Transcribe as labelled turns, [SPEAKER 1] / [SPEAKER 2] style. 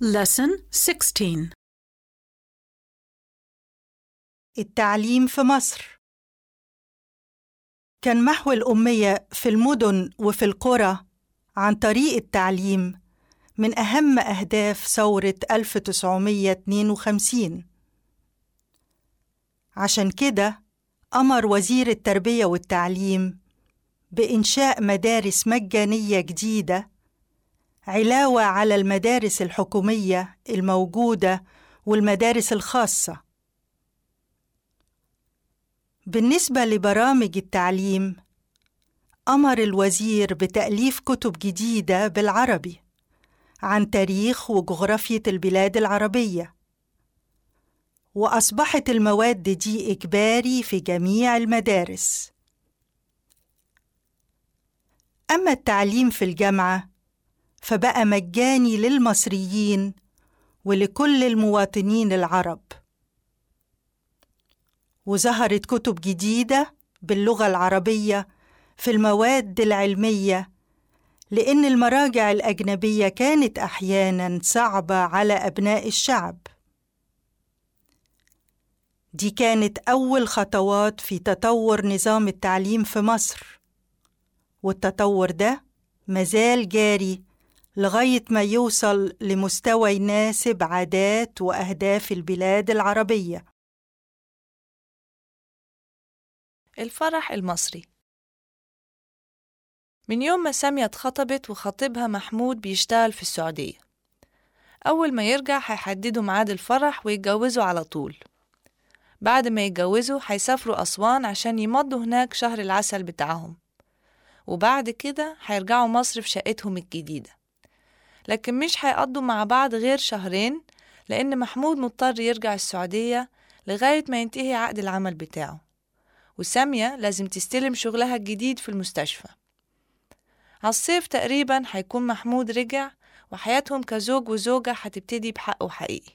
[SPEAKER 1] Lesson 16
[SPEAKER 2] التعليم في مصر. كان محو الأمية في المدن وفي القرى عن طريق التعليم من أهم أهداف ثورة 1952 عشان كده أمر وزير التربية والتعليم بإنشاء مدارس مجانية جديدة علاوة على المدارس الحكومية الموجودة والمدارس الخاصة. بالنسبة لبرامج التعليم أمر الوزير بتأليف كتب جديدة بالعربي عن تاريخ وجغرافية البلاد العربية وأصبحت المواد دي إجباري في جميع المدارس. أما التعليم في الجامعة فبقى مجاني للمصريين ولكل المواطنين العرب وظهرت كتب جديدة باللغة العربية في المواد العلمية لأن المراجع الأجنبية كانت أحياناً صعبة على أبناء الشعب. دي كانت أول خطوات في تطور نظام التعليم في مصر، والتطور ده مازال جاري لغاية ما يوصل لمستوى يناسب عادات وأهداف البلاد العربية.
[SPEAKER 3] الفرح المصري. من يوم ما سامية اتخطبت وخطيبها محمود بيشتغل في السعودية. أول ما يرجع هيحددوا ميعاد الفرح ويتجوزوا على طول. بعد ما يتجوزوا هيسافروا أسوان عشان يمضوا هناك شهر العسل بتاعهم. وبعد كده هيرجعوا مصر في شقتهم الجديدة. لكن مش هيقضوا مع بعض غير شهرين لأن محمود مضطر يرجع السعودية لغاية ما ينتهي عقد العمل بتاعه. وسامية لازم تستلم شغلها الجديد في المستشفى. عالصيف تقريبا هيكون محمود رجع وحياتهم كزوج وزوجة هتبتدي بحقه حقيقي.